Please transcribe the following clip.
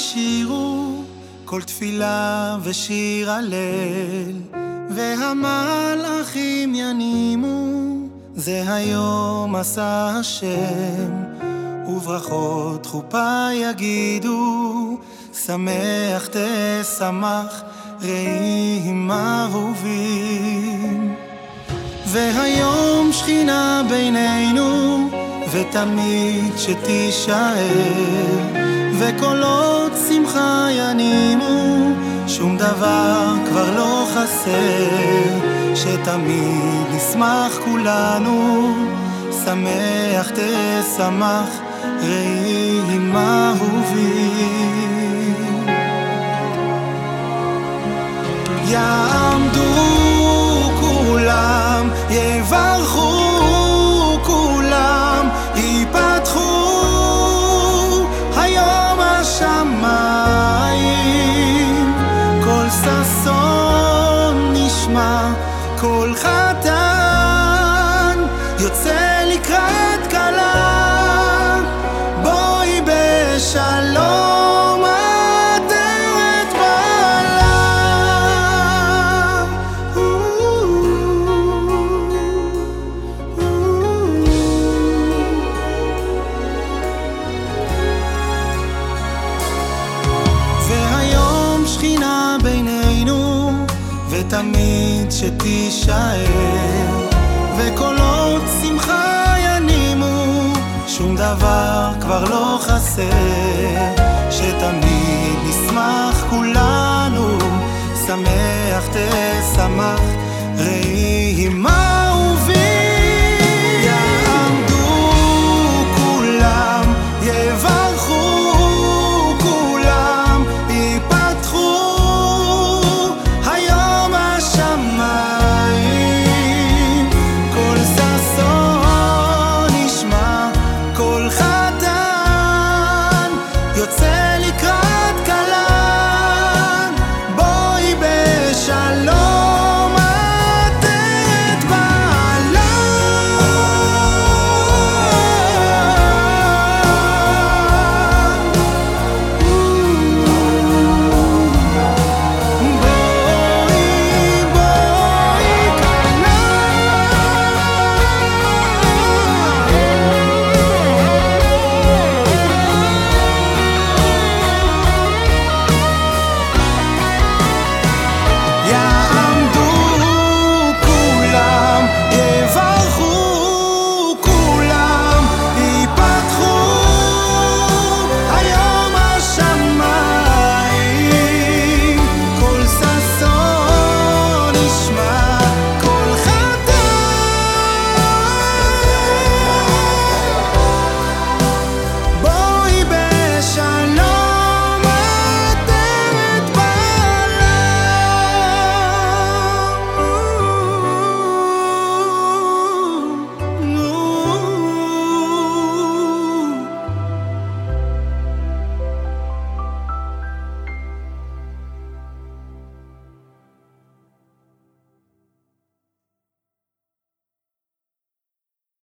ישירו כל תפילה ושיר הלל, והמלאכים ינימו, זה היום עשה השם, וברכות חופה יגידו, שמח תשמח רעים אהובים. והיום שכינה בינינו, ותמיד שתישאר, וקולות שמחה ינימו, שום דבר כבר לא חסר, שתמיד נשמח כולנו, שמח תשמח רעים אהובים. יעמדו כולם, יברכו ששון נשמע, כל ותמיד שתישאר, וקולות שמחה ינימו, שום דבר כבר לא חסר, שתמיד נשמח כולנו, שמח תשמח רעים